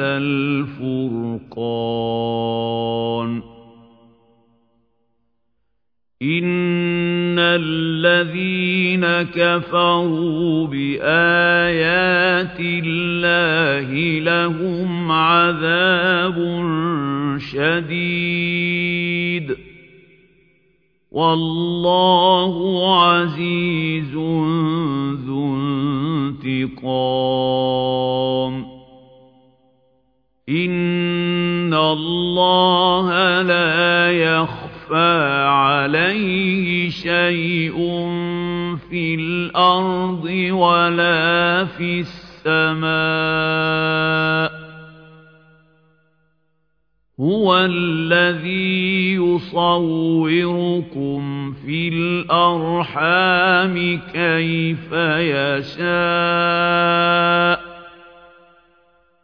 الفرقان إن الذين كفروا بآيات الله لهم عذاب شديد والله عزيز ذو انتقام إن الله لا يخفى عليه شيء في الأرض ولا في السماء هو الذي يصوركم في الأرحام كيف يشاء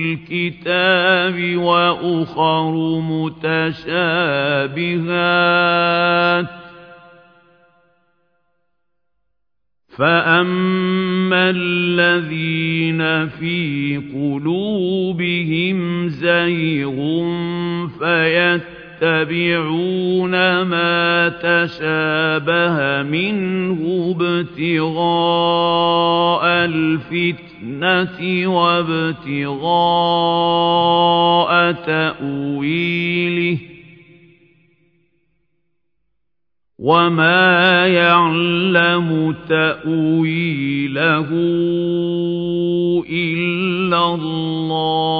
الكتاب وأخر متشابهات. فأما الذين في قلوبهم زيغ فيتبعون ما تشابه منه ابتغاء الفتنة وابتغاء تأويله وما يعلم تأويله إلا الله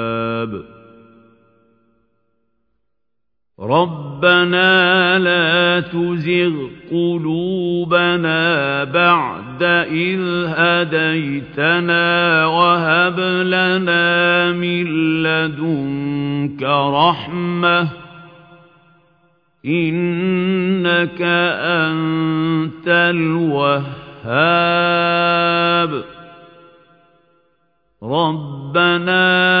ربنا لا تزغ قلوبنا بعد إذ هديتنا وهب لنا من لدنك رحمة إنك أنت الوهاب ربنا